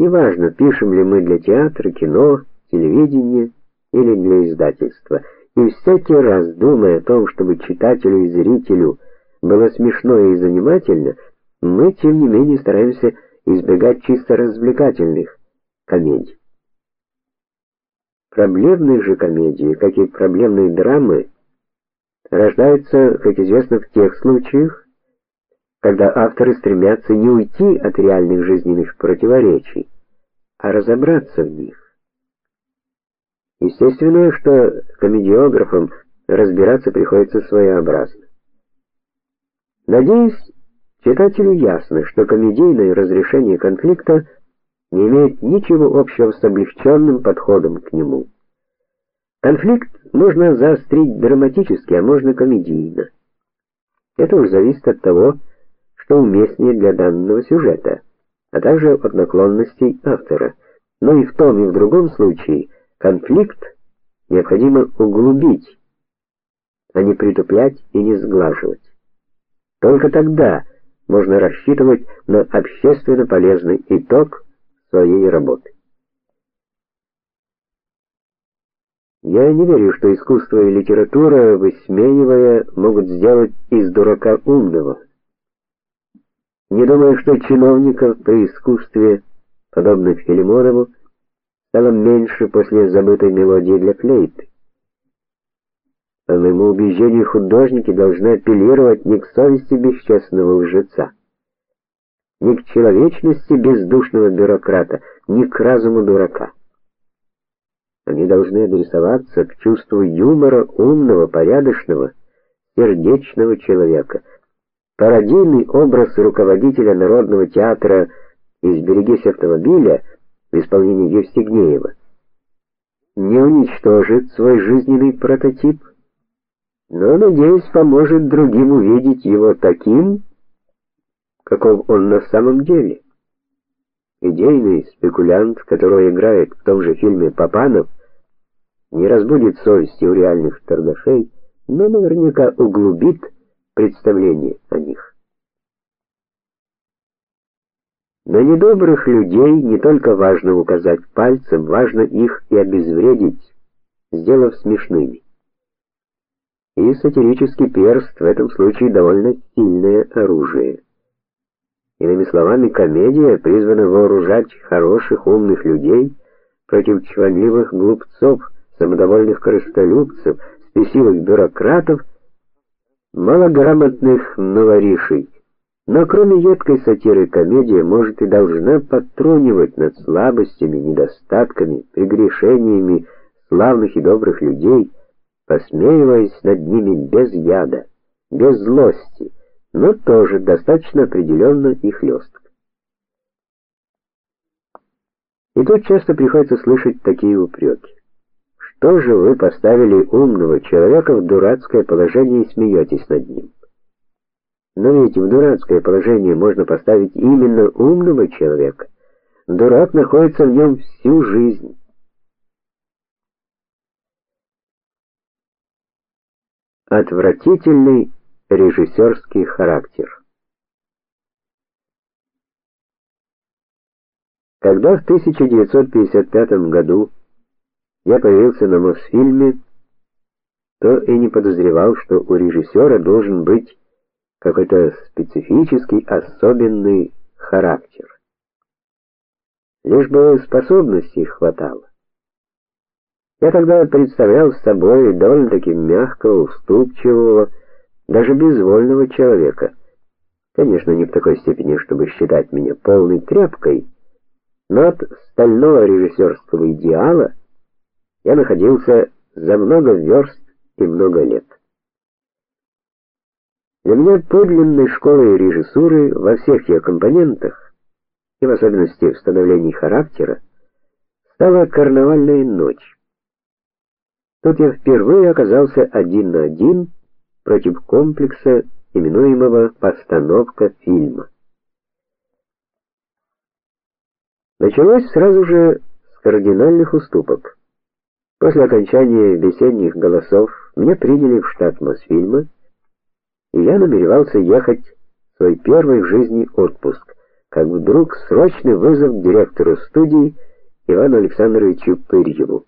Неважно, пишем ли мы для театра, кино, телевидения или для издательства. И всякий раз, думая о том, чтобы читателю и зрителю было смешно и занимательно, мы тем не менее стараемся избегать чисто развлекательных комедий. Проблемные же комедии, как и проблемные драмы, рождаются, как известно, в тех случаях, когда авторы стремятся не уйти от реальных жизненных противоречий, а разобраться в них. Естественно, что комедиографам разбираться приходится своеобразно. Надеюсь, читателю ясно, что комедийное разрешение конфликта не имеет ничего общего с облегченным подходом к нему. Конфликт можно заострить драматически, а можно комедийно. Это уж зависит от того, что уместнее для данного сюжета, а также от наклонностей автора. Но и в том, и в другом случае конфликт необходимо углубить, а не притуплять и не сглаживать. Только тогда можно рассчитывать на общественно полезный итог своей работы. Я не верю, что искусство и литература, высмеивая, могут сделать из дурака умного. Не думаю, что чиновников при искусстве, подобных Филимонову, стало меньше после забытой мелодии для флейты. По моему убеждению, художники должны апеллировать не к совести бесчестного лжеца, не к человечности бездушного бюрократа, не к разуму дурака. Они должны адресоваться к чувству юмора умного, порядочного, сердечного человека – Пародийный образ руководителя Народного театра из Берегись автомобиля в исполнении Евстигнеева не уничтожит свой жизненный прототип, но, надеюсь, поможет другим увидеть его таким, каков он на самом деле. Идейный спекулянт, которого играет в том же фильме Папанов, не разбудит совести у реальных торгашей, но наверняка углубит представление о них. На недобрых людей не только важно указать пальцем, важно их и обезвредить, сделав смешными. И сатирический перст в этом случае довольно сильное оружие. Иными словами, комедия призвана вооружать хороших, умных людей против чванливых глупцов, самодовольных корыстолюбцев, спесивых бюрократов малограмотных новоришей. Но кроме едкой сатиры комедия может и должна подтрунивать над слабостями, недостатками, прегрешениями славных и добрых людей, посмеиваясь над ними без яда, без злости, но тоже достаточно определенно и хлестко. И тут часто приходится слышать такие упреки. Что же вы поставили умного человека в дурацкое положение и смеетесь над ним? Но ведь в дурацкое положение можно поставить именно умного человека. Дурак находится в нем всю жизнь. Отвратительный режиссерский характер. Когда в 1955 году я появился на Мосфильме, то и не подозревал, что у режиссера должен быть какой-то специфический, особенный характер. Лишь бы способностей хватало. Я тогда представлял собой довольно-таки мягкого, уступчивого, даже безвольного человека. Конечно, не в такой степени, чтобы считать меня полной тряпкой, но от стального режиссерского идеала я находился за много верст и много лет. Для меня подлинной школой режиссуры во всех ее компонентах, и в особенности в становлении характера, стала карнавальная ночь. Тут я впервые оказался один на один против комплекса, именуемого постановка фильма. Началось сразу же с кардинальных уступок. После окончания весенних голосов меня приняли в штат Мосфильма, и я намеревался ехать в свой первый в жизни отпуск как вдруг срочный вызов директору студии Ивану Александровичу Пырьеву.